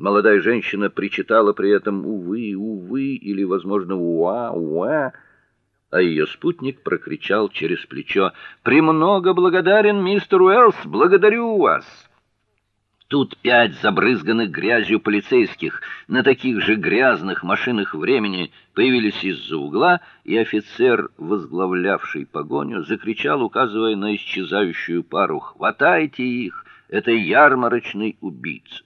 Молодая женщина причитала при этом увы, увы или, возможно, уа, уа, а ее спутник прокричал через плечо: "Премного благодарен, мистер Уэллс, благодарю вас". Тут пять забрызганных грязью полицейских на таких же грязных машинах времени появились из-за угла, и офицер, возглавлявший погоню, закричал, указывая на исчезающую пару: "Хватайте их! Это ярмарочный убийца!"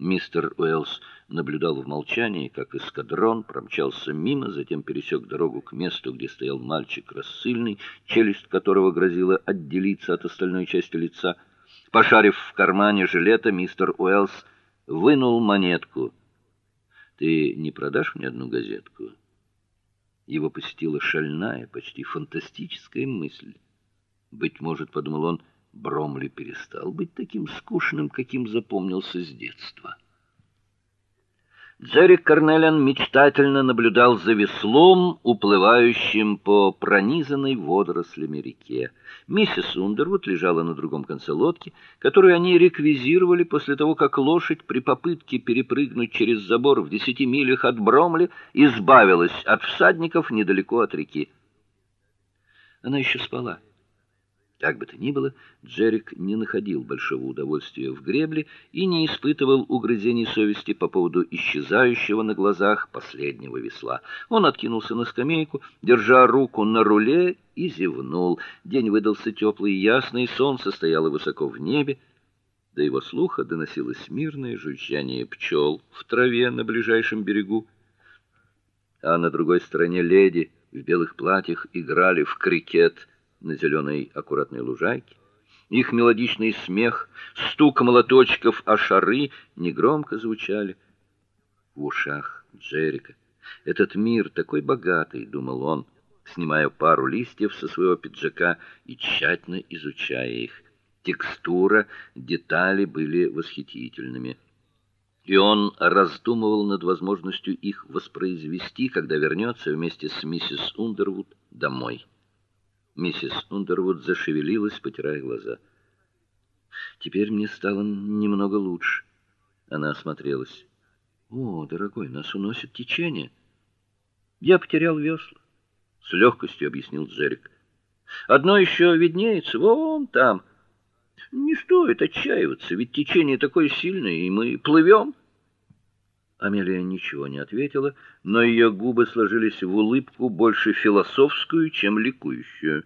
Мистер Уэллс наблюдал в молчании, как эскадрон промчался мимо, затем пересек дорогу к месту, где стоял мальчик рассыльный, челюсть которого грозила отделиться от остальной части лица. Пошарив в кармане жилета, мистер Уэллс вынул монетку. Ты не продашь мне одну газетку? Его посетила шальная, почти фантастическая мысль. Быть может, подумал он, Бромли перестал быть таким скучным, каким запомнился с детства. Джерик Карнелиан мечтательно наблюдал за веслом, уплывающим по пронизанной водорослями реке. Миссис Ундервуд лежала на другом конце лодки, которую они реквизировали после того, как лошадь при попытке перепрыгнуть через забор в десяти милях от Бромли избавилась от всадников недалеко от реки. Она еще спала. Как бы то ни было, Джерик не находил большого удовольствия в гребле и не испытывал угрызений совести по поводу исчезающего на глазах последнего весла. Он откинулся на скамейку, держа руку на руле, и зевнул. День выдался теплый и ясный, солнце стояло высоко в небе. До его слуха доносилось мирное жужжание пчел в траве на ближайшем берегу. А на другой стороне леди в белых платьях играли в крикет на зеленой аккуратной лужайке. Их мелодичный смех, стук молоточков о шары негромко звучали в ушах Джерика. Этот мир такой богатый, думал он, снимая пару листьев со своего пиджака и тщательно изучая их. Текстура, детали были восхитительными. И он раздумывал над возможностью их воспроизвести, когда вернется вместе с миссис Ундервуд домой. Миссис Ундервуд зашевелилась, потирая глаза. Теперь мне стало немного лучше. Она осмотрелась. О, дорогой, нас уносит течение. Я потерял весла, с легкостью объяснил Джерик. Одно еще виднеется вон там. Не стоит отчаиваться, ведь течение такое сильное, и мы плывем. Амелия ничего не ответила, но ее губы сложились в улыбку больше философскую, чем ликующую.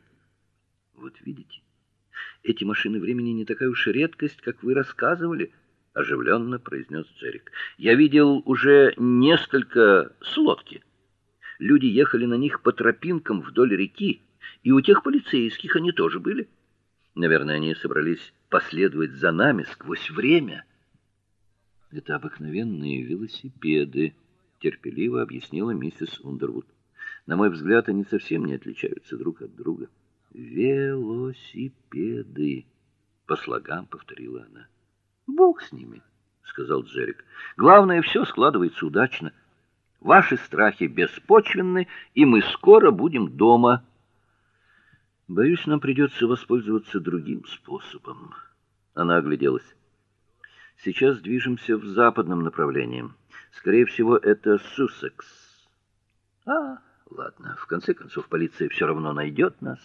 Вот видите, эти машины времени не такая уж редкость, как вы рассказывали, оживленно произнес Джерик. Я видел уже несколько с лодки. Люди ехали на них по тропинкам вдоль реки, и у тех полицейских они тоже были. Наверное, они собрались последовать за нами сквозь время. Это обыкновенные велосипеды, терпеливо объяснила миссис Ундервуд. На мой взгляд, они совсем не отличаются друг от друга. Велосипеды, по слогам повторила она. Бог с ними, сказал Джерик. Главное, все складывается удачно. Ваши страхи беспочвенны, и мы скоро будем дома. Боюсь, нам придется воспользоваться другим способом. Она огляделась. Сейчас движемся в западном направлении. Скорее всего, это Суссекс. А, ладно, в конце концов полиция все равно найдет нас.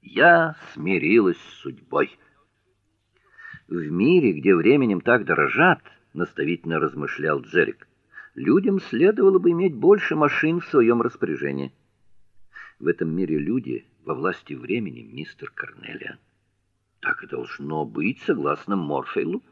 Я смирилась с судьбой. В мире, где временем так дорожат, наставительно размышлял Джерик. Людям следовало бы иметь больше машин в своем распоряжении. В этом мире люди во власти времени, мистер Карнелиан. Так и должно быть, согласно Морфейлу.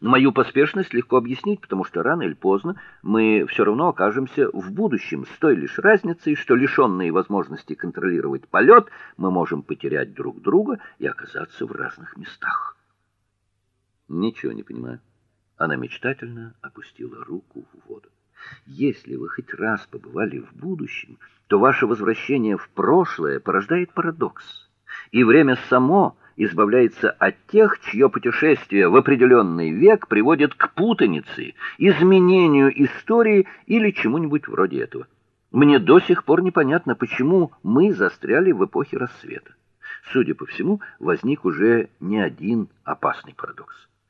Мою поспешность легко объяснить, потому что рано или поздно мы все равно окажемся в будущем с той лишь разницей, что лишенные возможности контролировать полет, мы можем потерять друг друга и оказаться в разных местах. Ничего не понимаю. Она мечтательно опустила руку в воду. Если вы хоть раз побывали в будущем, то ваше возвращение в прошлое порождает парадокс. И время само избавляется от тех, чье путешествие в определенный век приводит к путанице, изменению истории или чему-нибудь вроде этого. Мне до сих пор непонятно, почему мы застряли в эпохе рассвета. Судя по всему, возник уже не один опасный парадокс.